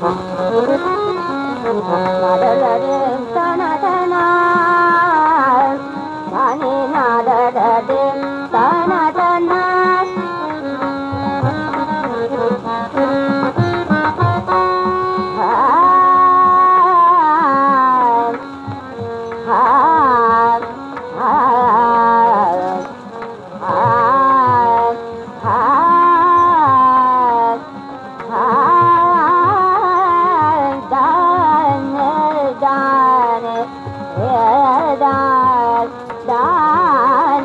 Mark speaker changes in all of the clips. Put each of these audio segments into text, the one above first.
Speaker 1: da da da दान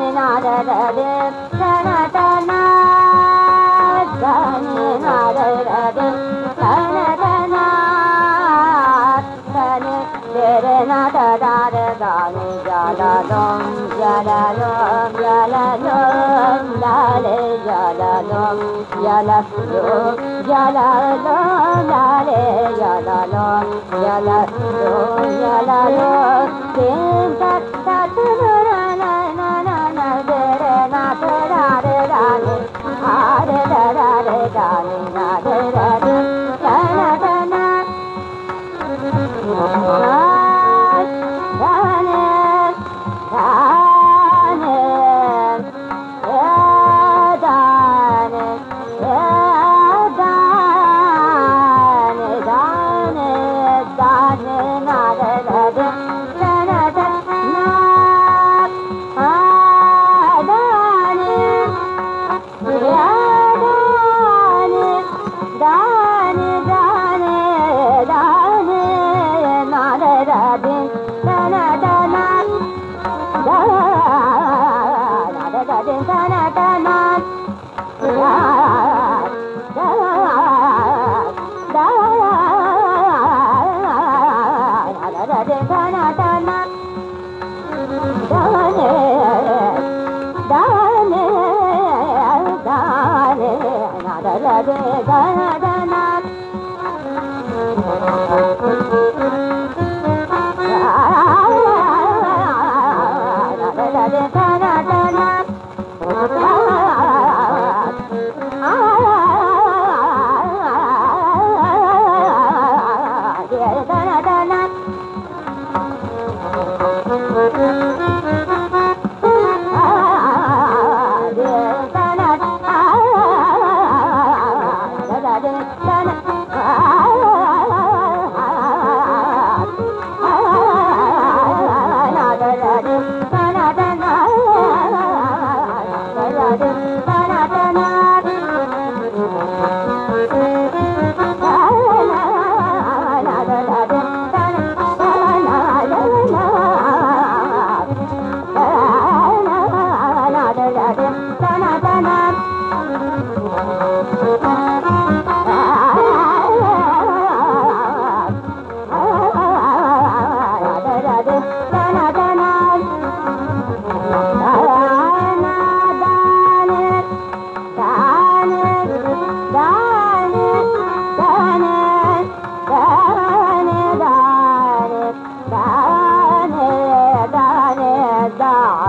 Speaker 1: Sani Jalalom Jalalom Jalalom Lale Jalalom Jalalom Jalalom Lale Jalalom Jalalom Jalalom Sen tak tatlı गाने गाने ना da da da da Música da